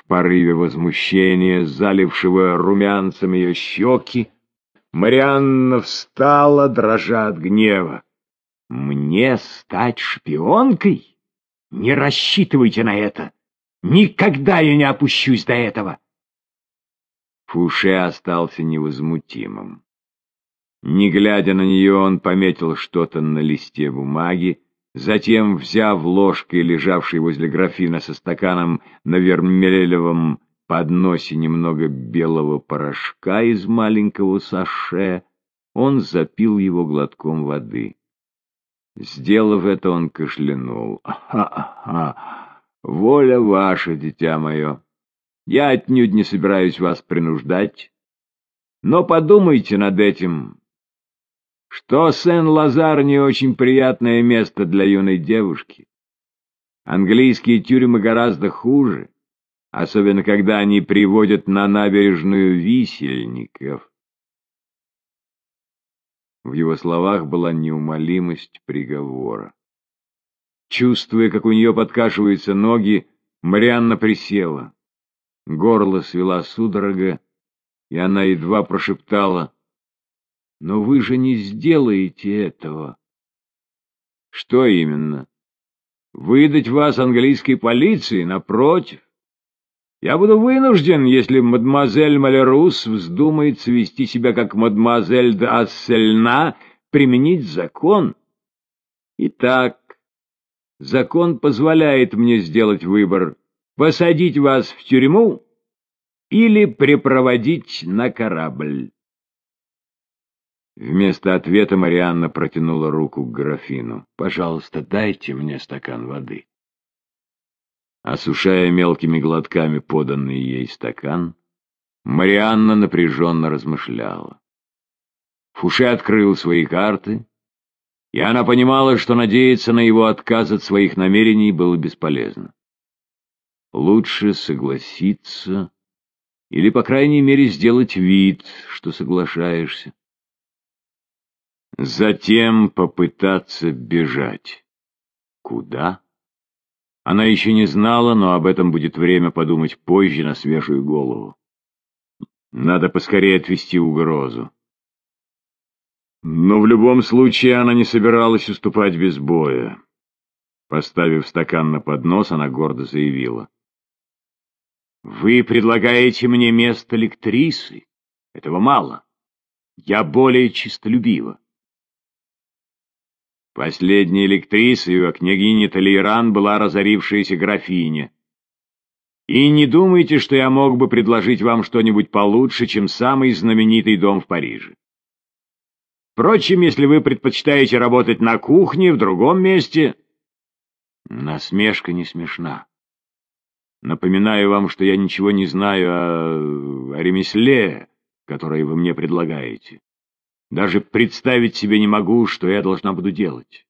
В порыве возмущения, залившего румянцем ее щеки, Марианна встала, дрожа от гнева. «Мне стать шпионкой? Не рассчитывайте на это! Никогда я не опущусь до этого!» Фуше остался невозмутимым. Не глядя на нее, он пометил что-то на листе бумаги, затем, взяв ложкой, лежавшей возле графина со стаканом на вермелевом подносе немного белого порошка из маленького саше, он запил его глотком воды. Сделав это, он кашлянул. «Ха-ха! Воля ваша, дитя мое! Я отнюдь не собираюсь вас принуждать, но подумайте над этим, что Сен-Лазар не очень приятное место для юной девушки. Английские тюрьмы гораздо хуже особенно когда они приводят на набережную висельников. В его словах была неумолимость приговора. Чувствуя, как у нее подкашиваются ноги, Марианна присела. Горло свела судорога, и она едва прошептала, «Но вы же не сделаете этого». «Что именно? Выдать вас английской полиции, напротив?» Я буду вынужден, если мадемуазель Малерус вздумает свести себя как мадемуазель де применить закон. Итак, закон позволяет мне сделать выбор — посадить вас в тюрьму или припроводить на корабль. Вместо ответа Марианна протянула руку к графину. «Пожалуйста, дайте мне стакан воды». Осушая мелкими глотками поданный ей стакан, Марианна напряженно размышляла. Фуше открыл свои карты, и она понимала, что надеяться на его отказ от своих намерений было бесполезно. Лучше согласиться или, по крайней мере, сделать вид, что соглашаешься. Затем попытаться бежать. Куда? Она еще не знала, но об этом будет время подумать позже на свежую голову. Надо поскорее отвести угрозу. Но в любом случае она не собиралась уступать без боя. Поставив стакан на поднос, она гордо заявила. «Вы предлагаете мне место лектрисы? Этого мало. Я более чистолюбива. Последней электрисой у княгини Толейран была разорившаяся графиня. И не думайте, что я мог бы предложить вам что-нибудь получше, чем самый знаменитый дом в Париже. Впрочем, если вы предпочитаете работать на кухне в другом месте... Насмешка не смешна. Напоминаю вам, что я ничего не знаю о, о ремесле, которое вы мне предлагаете. Даже представить себе не могу, что я должна буду делать.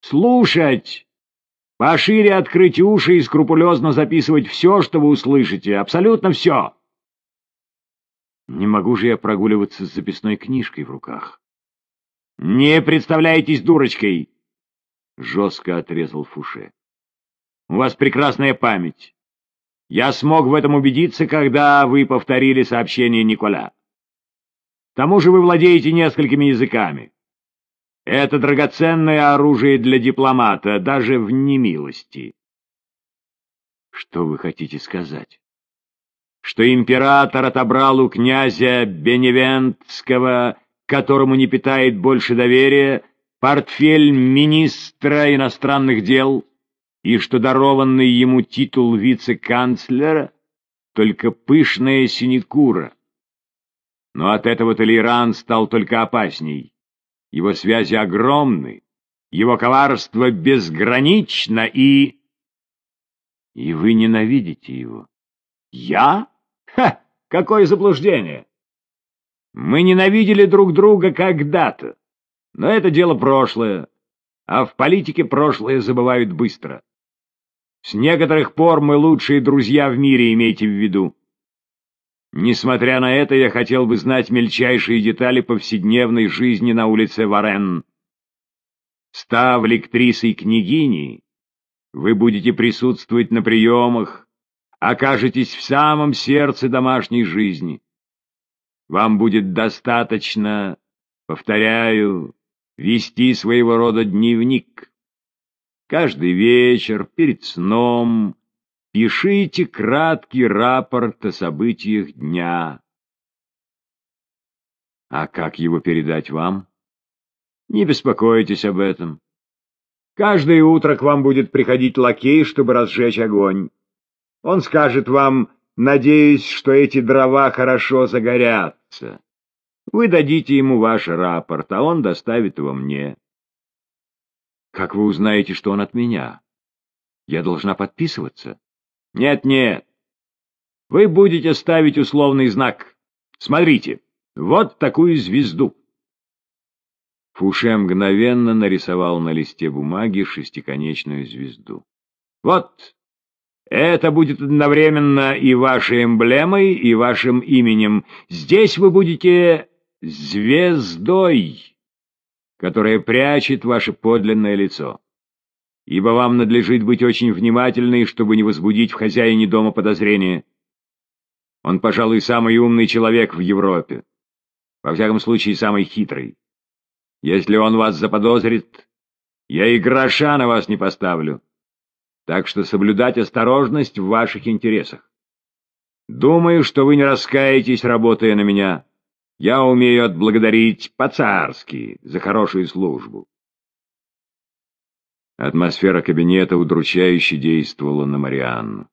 Слушать! Пошире открыть уши и скрупулезно записывать все, что вы услышите. Абсолютно все. Не могу же я прогуливаться с записной книжкой в руках. Не представляйтесь дурочкой! Жестко отрезал Фуше. У вас прекрасная память. Я смог в этом убедиться, когда вы повторили сообщение Николя. Тому же вы владеете несколькими языками. Это драгоценное оружие для дипломата, даже в немилости. Что вы хотите сказать? Что император отобрал у князя Беневентского, которому не питает больше доверия, портфель министра иностранных дел, и что дарованный ему титул вице-канцлера — только пышная синекура. Но от этого Толеран стал только опасней. Его связи огромны, его коварство безгранично и... И вы ненавидите его. Я? Ха! Какое заблуждение! Мы ненавидели друг друга когда-то, но это дело прошлое, а в политике прошлое забывают быстро. С некоторых пор мы лучшие друзья в мире, имейте в виду. Несмотря на это, я хотел бы знать мельчайшие детали повседневной жизни на улице Варен. Став лектрисой княгини, вы будете присутствовать на приемах, окажетесь в самом сердце домашней жизни. Вам будет достаточно, повторяю, вести своего рода дневник. Каждый вечер перед сном пишите краткий рапорт о событиях дня. А как его передать вам? Не беспокойтесь об этом. Каждое утро к вам будет приходить лакей, чтобы разжечь огонь. Он скажет вам, надеюсь, что эти дрова хорошо загорятся. Вы дадите ему ваш рапорт, а он доставит его мне. Как вы узнаете, что он от меня? Я должна подписываться? Нет-нет. Вы будете ставить условный знак. Смотрите, вот такую звезду. Фуше мгновенно нарисовал на листе бумаги шестиконечную звезду. Вот это будет одновременно и вашей эмблемой, и вашим именем. Здесь вы будете звездой, которая прячет ваше подлинное лицо. Ибо вам надлежит быть очень внимательной, чтобы не возбудить в хозяине дома подозрения. Он, пожалуй, самый умный человек в Европе. Во всяком случае, самый хитрый. Если он вас заподозрит, я и гроша на вас не поставлю так что соблюдать осторожность в ваших интересах. Думаю, что вы не раскаетесь, работая на меня. Я умею отблагодарить по-царски за хорошую службу. Атмосфера кабинета удручающе действовала на Марианну.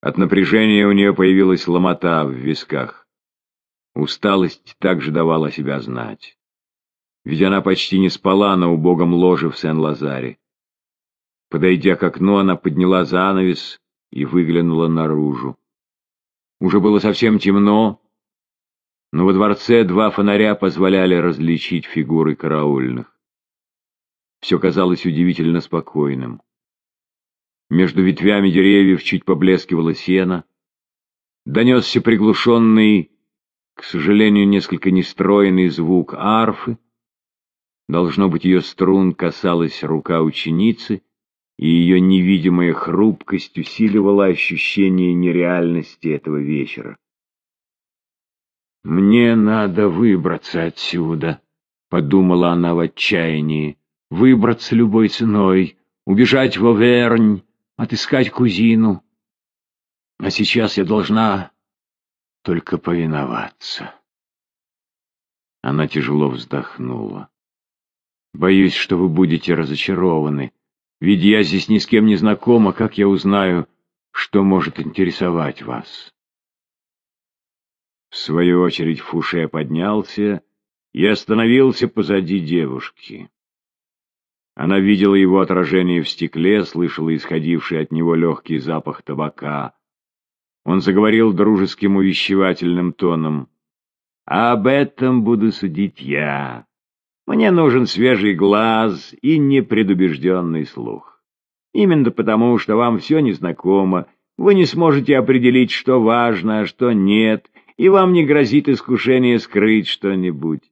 От напряжения у нее появилась ломота в висках. Усталость также давала себя знать. Ведь она почти не спала на убогом ложе в Сен-Лазаре. Подойдя к окну, она подняла занавес и выглянула наружу. Уже было совсем темно, но во дворце два фонаря позволяли различить фигуры караульных. Все казалось удивительно спокойным. Между ветвями деревьев чуть поблескивало сено. Донесся приглушенный, к сожалению, несколько нестроенный звук арфы. Должно быть, ее струн касалась рука ученицы — и ее невидимая хрупкость усиливала ощущение нереальности этого вечера. «Мне надо выбраться отсюда», — подумала она в отчаянии, — «выбраться любой ценой, убежать в Овернь, отыскать кузину. А сейчас я должна только повиноваться». Она тяжело вздохнула. «Боюсь, что вы будете разочарованы», ведь я здесь ни с кем не знакома, как я узнаю, что может интересовать вас? В свою очередь Фуше поднялся и остановился позади девушки. Она видела его отражение в стекле, слышала исходивший от него легкий запах табака. Он заговорил дружеским увещевательным тоном. «Об этом буду судить я. Мне нужен свежий глаз и непредубежденный слух. Именно потому, что вам все незнакомо, вы не сможете определить, что важно, а что нет, и вам не грозит искушение скрыть что-нибудь.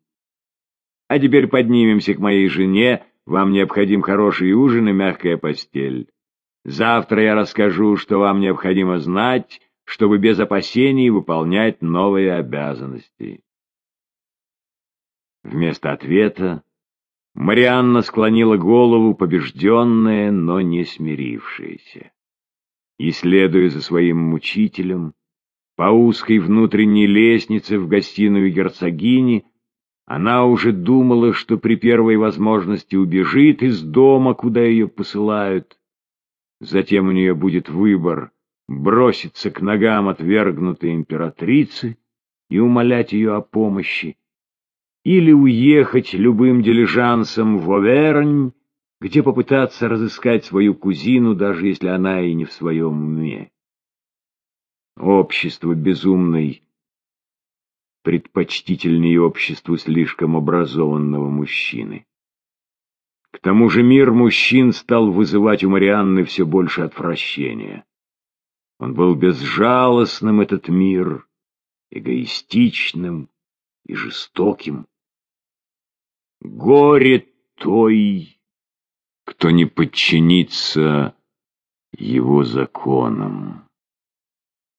А теперь поднимемся к моей жене, вам необходим хороший ужин и мягкая постель. Завтра я расскажу, что вам необходимо знать, чтобы без опасений выполнять новые обязанности. Вместо ответа Марианна склонила голову, побежденная, но не смирившаяся. И, следуя за своим мучителем, по узкой внутренней лестнице в гостиную герцогини, она уже думала, что при первой возможности убежит из дома, куда ее посылают. Затем у нее будет выбор — броситься к ногам отвергнутой императрицы и умолять ее о помощи, или уехать любым дилижансом в Овернь, где попытаться разыскать свою кузину, даже если она и не в своем уме. Общество безумной предпочтительнее обществу слишком образованного мужчины. К тому же мир мужчин стал вызывать у Марианны все больше отвращения. Он был безжалостным, этот мир, эгоистичным и жестоким. Горе той, кто не подчинится его законам.